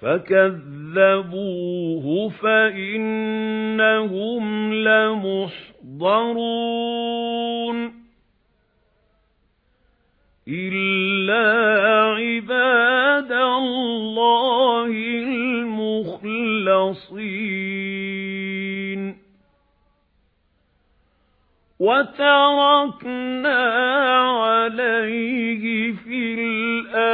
فَكَذَّبُوهُ فَإِنَّهُمْ لَمُحْضَرُونَ إِلَّا عِبَادَ اللَّهِ الْمُخْلَصِينَ وَتَرَكْنَا عَلَيْهِ فِي الْآخِرِينَ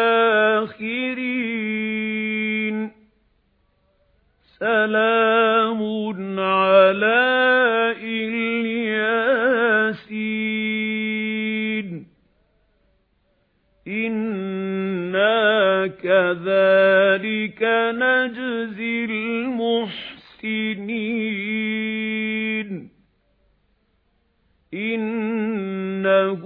كَذَلِكَ نَجْزِي الْمُحْسِنِينَ. إِنَّهُ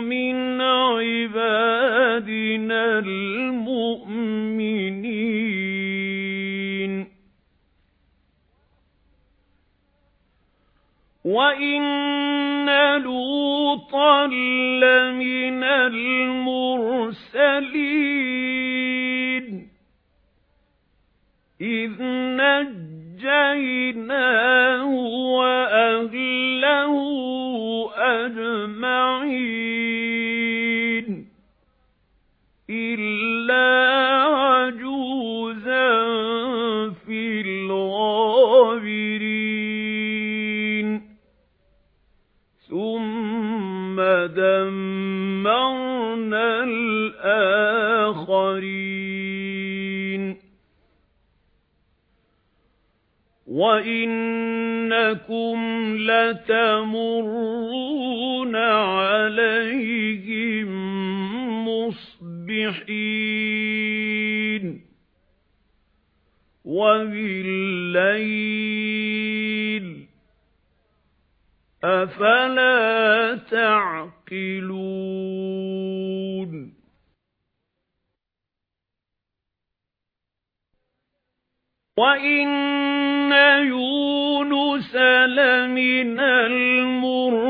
مِنْ عِبَادِنَا الْمُؤْمِنِينَ. وَإِنَّ لُوطًا لَّمِنَ الْمُرْسَلِينَ. إِذْ نَجَّيْنَاهُ وَأَهْلَهُ أَجْمَعِينَ إِلَّا عَجُوزًا فِي الْغَابِرِينَ. ثُمَّ دَمَّرْنَا الْآخَرِينَ. وَإِنَّكُمْ لَتَمُرُّونَ عَلَيْهِم مُصْبِحِينَ وَبِاللَّيْلِ أَفَلَا تَعْقِلُونَ وَإِنَّ يُونُسَ لَمِنَ الْمُرْسَلِينَ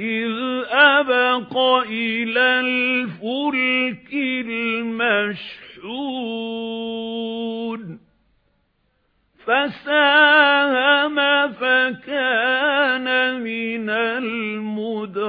إِذْ أَبَقَ إِلَى الْفُلْكِ الْمَشْحُونِ فَسَاهَمَ فَكَانَ مِنَ الْمُدْحَضِينَ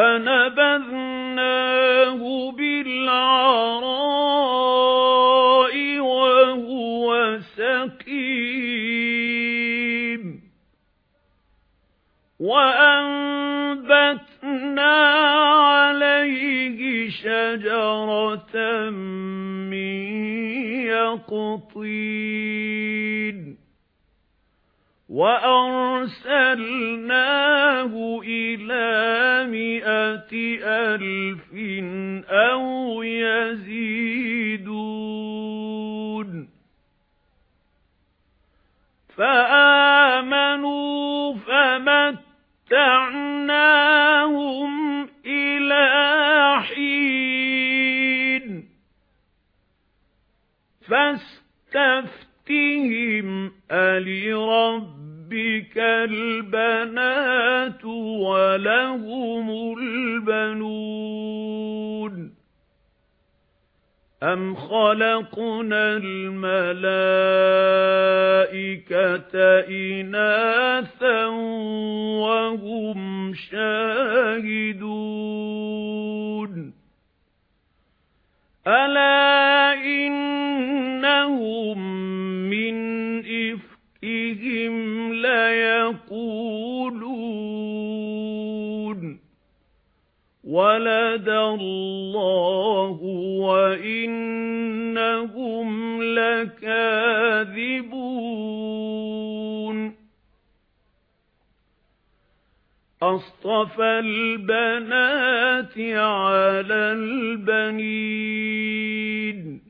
فَنَبَذْنَاهُ بِالْعَرَاءِ وَهُوَ سَقِيمٌ. وَأَنبَتْنَا عَلَيْهِ شَجَرَةً مِّن يَقْطِينٍ. وَأَرْسَلْنَاهُ إِلَى مِائَةِ أَلْفٍ أَوْ يَزِيدُونَ. فَآمَنُوا فَمَتَّعْنَاهُمْ إِلَى حِينٍ. فَاسْتَفْتِهِمْ أَلِرَبِّكَ الْبَنَاتُ وَلَهُمُ الْبَنُونَ أَمْ خَلَقْنَا الْمَلَائِكَةَ إِنَاثًا وَهُمْ شَاهِدُونَ أَلَا اللَّهُ وَإِنَّهُمْ لَكَاذِبُونَ. أَصْطَفَى الْبَنَاتِ عَلَى الْبَنِينَ.